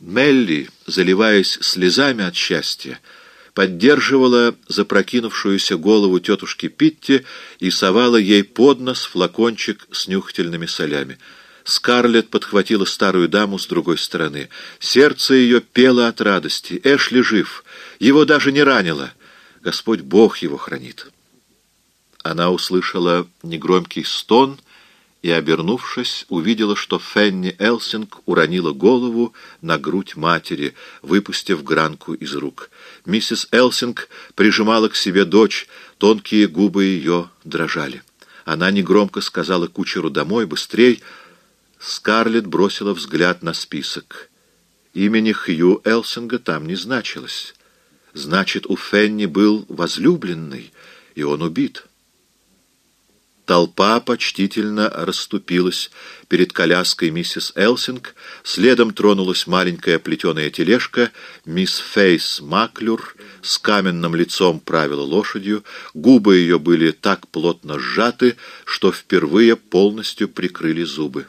Мелли, заливаясь слезами от счастья, поддерживала запрокинувшуюся голову тетушки Питти и совала ей под нос флакончик с нюхательными солями. Скарлетт подхватила старую даму с другой стороны. Сердце ее пело от радости. Эшли жив. Его даже не ранило. Господь Бог его хранит. Она услышала негромкий стон и, обернувшись, увидела, что Фенни Элсинг уронила голову на грудь матери, выпустив гранку из рук. Миссис Элсинг прижимала к себе дочь, тонкие губы ее дрожали. Она негромко сказала кучеру «домой, быстрей!» Скарлетт бросила взгляд на список. Имени Хью Элсинга там не значилось. Значит, у Фенни был возлюбленный, и он убит. Толпа почтительно расступилась перед коляской миссис Элсинг, следом тронулась маленькая плетеная тележка, мисс Фейс Маклюр с каменным лицом правила лошадью, губы ее были так плотно сжаты, что впервые полностью прикрыли зубы.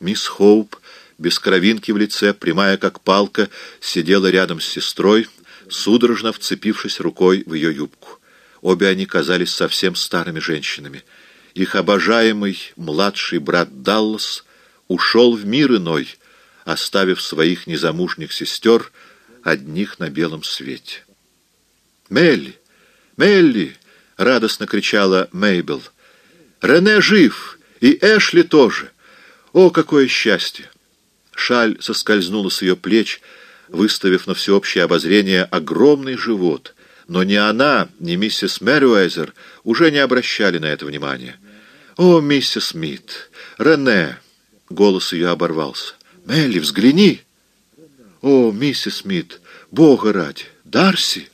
Мисс Хоуп, без кровинки в лице, прямая как палка, сидела рядом с сестрой, судорожно вцепившись рукой в ее юбку. Обе они казались совсем старыми женщинами. Их обожаемый младший брат Даллас ушел в мир иной, оставив своих незамужних сестер одних на белом свете. «Мелли! Мелли!» — радостно кричала Мейбл. «Рене жив! И Эшли тоже! О, какое счастье!» Шаль соскользнула с ее плеч, выставив на всеобщее обозрение огромный живот — но ни она, ни миссис Мэрюэзер уже не обращали на это внимания. «О, миссис Смит! Рене!» — голос ее оборвался. «Мелли, взгляни!» «О, миссис Смит! Бога ради! Дарси!»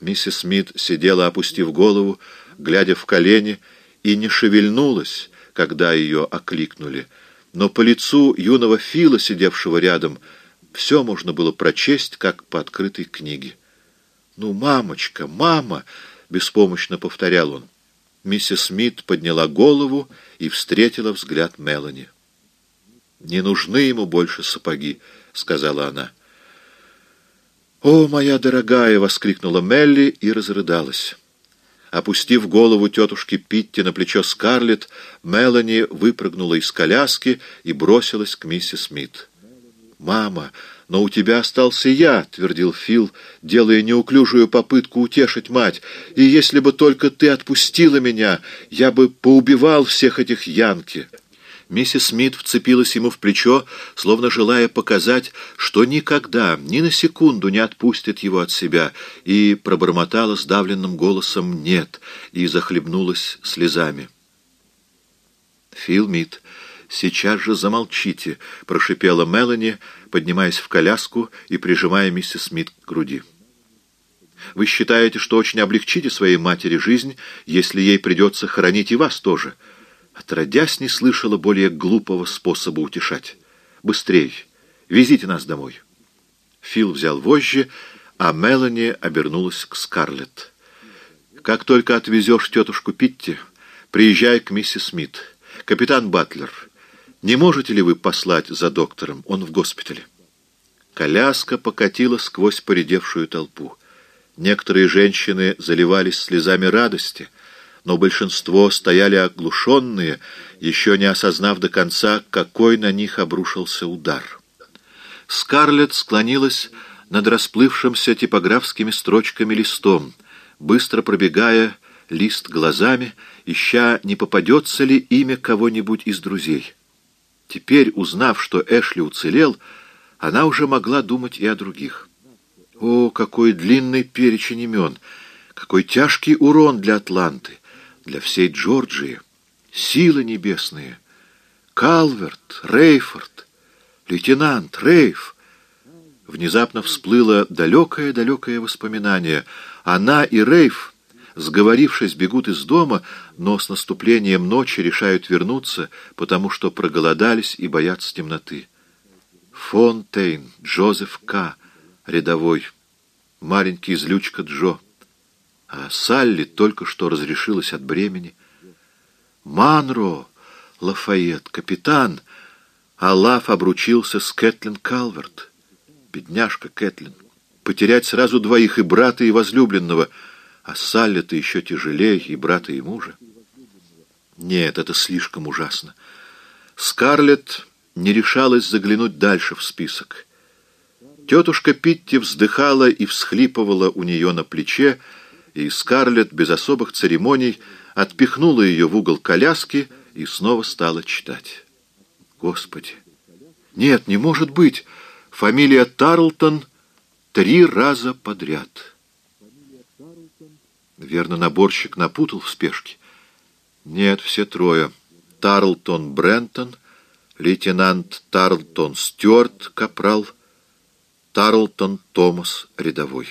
Миссис Смит сидела, опустив голову, глядя в колени, и не шевельнулась, когда ее окликнули. Но по лицу юного Фила, сидевшего рядом, все можно было прочесть, как по открытой книге. «Ну, мамочка, мама!» — беспомощно повторял он. Миссис Смит подняла голову и встретила взгляд Мелани. «Не нужны ему больше сапоги», — сказала она. «О, моя дорогая!» — воскликнула Мелли и разрыдалась. Опустив голову тетушки Питти на плечо Скарлетт, Мелани выпрыгнула из коляски и бросилась к миссис Смит. «Мама!» «Но у тебя остался я», — твердил Фил, делая неуклюжую попытку утешить мать. «И если бы только ты отпустила меня, я бы поубивал всех этих янки». Миссис Смит вцепилась ему в плечо, словно желая показать, что никогда, ни на секунду не отпустит его от себя, и пробормотала сдавленным голосом «нет» и захлебнулась слезами. Фил Мит «Сейчас же замолчите», — прошипела Мелани, поднимаясь в коляску и прижимая миссис Смит к груди. «Вы считаете, что очень облегчите своей матери жизнь, если ей придется хоронить и вас тоже?» Отродясь, не слышала более глупого способа утешать. «Быстрей! Везите нас домой!» Фил взял вожжи, а Мелани обернулась к Скарлетт. «Как только отвезешь тетушку Питти, приезжай к миссис Смит. Капитан Батлер, не можете ли вы послать за доктором? Он в госпитале. Коляска покатила сквозь поредевшую толпу. Некоторые женщины заливались слезами радости, но большинство стояли оглушенные, еще не осознав до конца, какой на них обрушился удар. Скарлетт склонилась над расплывшимся типографскими строчками листом, быстро пробегая лист глазами, ища, не попадется ли имя кого-нибудь из друзей. Теперь, узнав, что Эшли уцелел, она уже могла думать и о других. О, какой длинный перечень имен! Какой тяжкий урон для Атланты, для всей Джорджии! Силы небесные! Калверт, Рейфорд, лейтенант, Рейф! Внезапно всплыло далекое-далекое воспоминание. Она и Рейф Сговорившись, бегут из дома, но с наступлением ночи решают вернуться, потому что проголодались и боятся темноты. Фонтейн, Джозеф К., рядовой, маленький злючка Джо. А Салли только что разрешилась от бремени. Манро, Лафайет, капитан, Алаф обручился с Кэтлин Калверт. Бедняжка Кэтлин. Потерять сразу двоих, и брата, и возлюбленного. А Салли-то еще тяжелее, и брата, и мужа. Нет, это слишком ужасно. Скарлетт не решалась заглянуть дальше в список. Тетушка Питти вздыхала и всхлипывала у нее на плече, и Скарлетт без особых церемоний отпихнула ее в угол коляски и снова стала читать. Господи! Нет, не может быть! Фамилия Тарлтон три раза подряд. Верно, наборщик напутал в спешке. Нет, все трое. Тарлтон Брентон, лейтенант Тарлтон Стюарт, капрал, Тарлтон Томас, рядовой.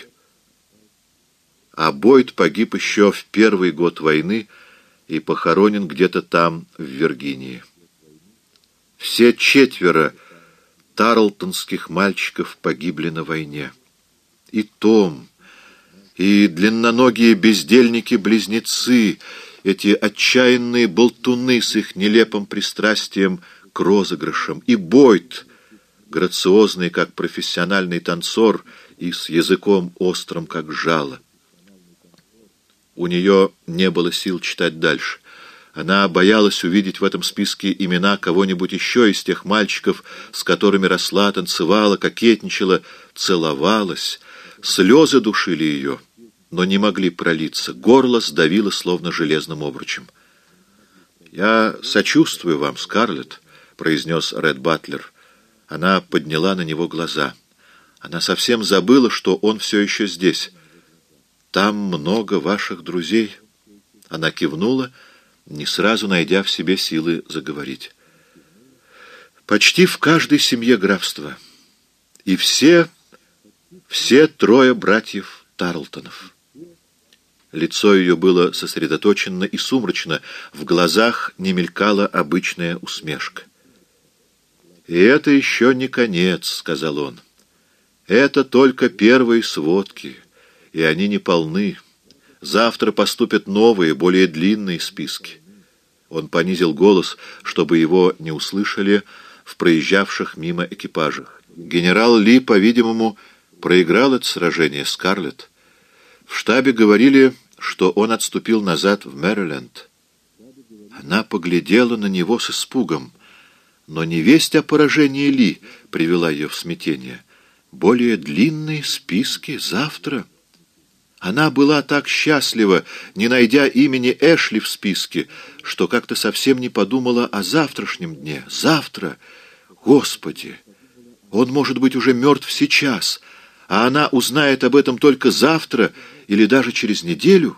А Бойд погиб еще в первый год войны и похоронен где-то там, в Виргинии. Все четверо тарлтонских мальчиков погибли на войне. И Том, и длинноногие бездельники-близнецы, эти отчаянные болтуны с их нелепым пристрастием к розыгрышам, и Бойд, грациозный, как профессиональный танцор, и с языком острым, как жало. У нее не было сил читать дальше. Она боялась увидеть в этом списке имена кого-нибудь еще из тех мальчиков, с которыми росла, танцевала, кокетничала, целовалась. Слезы душили ее, но не могли пролиться. Горло сдавило словно железным обручем. «Я сочувствую вам, Скарлетт», — произнес Ред Батлер. Она подняла на него глаза. Она совсем забыла, что он все еще здесь. «Там много ваших друзей». Она кивнула, — не сразу найдя в себе силы заговорить. Почти в каждой семье графства. И все, все трое братьев Тарлтонов. Лицо ее было сосредоточено и сумрачно, в глазах не мелькала обычная усмешка. «И это еще не конец», — сказал он. «Это только первые сводки, и они не полны». Завтра поступят новые, более длинные списки. Он понизил голос, чтобы его не услышали в проезжавших мимо экипажах. Генерал Ли, по-видимому, проиграл это сражение Скарлетт. В штабе говорили, что он отступил назад в Мэриленд. Она поглядела на него с испугом, но не весть о поражении Ли привела ее в смятение. Более длинные списки завтра — она была так счастлива, не найдя имени Эшли в списке, что как-то совсем не подумала о завтрашнем дне. Завтра! Господи! Он может быть уже мертв сейчас, а она узнает об этом только завтра или даже через неделю.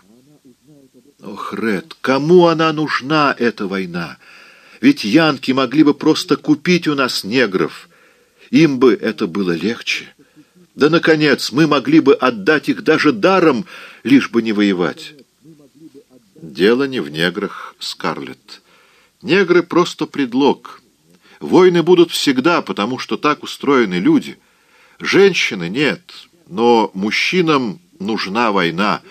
Ох, Ред, кому она нужна, эта война? Ведь янки могли бы просто купить у нас негров. Им бы это было легче. Да, наконец, мы могли бы отдать их даже даром, лишь бы не воевать. Дело не в неграх, Скарлетт. Негры — просто предлог. Войны будут всегда, потому что так устроены люди. Женщины нет, но мужчинам нужна война.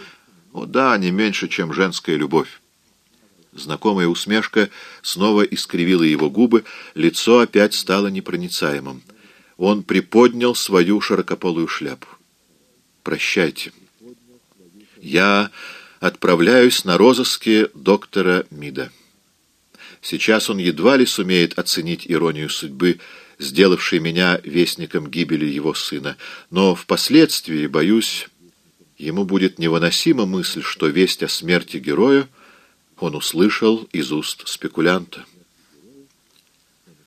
О да, не меньше, чем женская любовь. Знакомая усмешка снова искривила его губы, лицо опять стало непроницаемым. Он приподнял свою широкополую шляпу. «Прощайте. Я отправляюсь на розыски доктора Мида. Сейчас он едва ли сумеет оценить иронию судьбы, сделавшей меня вестником гибели его сына, но впоследствии, боюсь, ему будет невыносима мысль, что весть о смерти героя он услышал из уст спекулянта.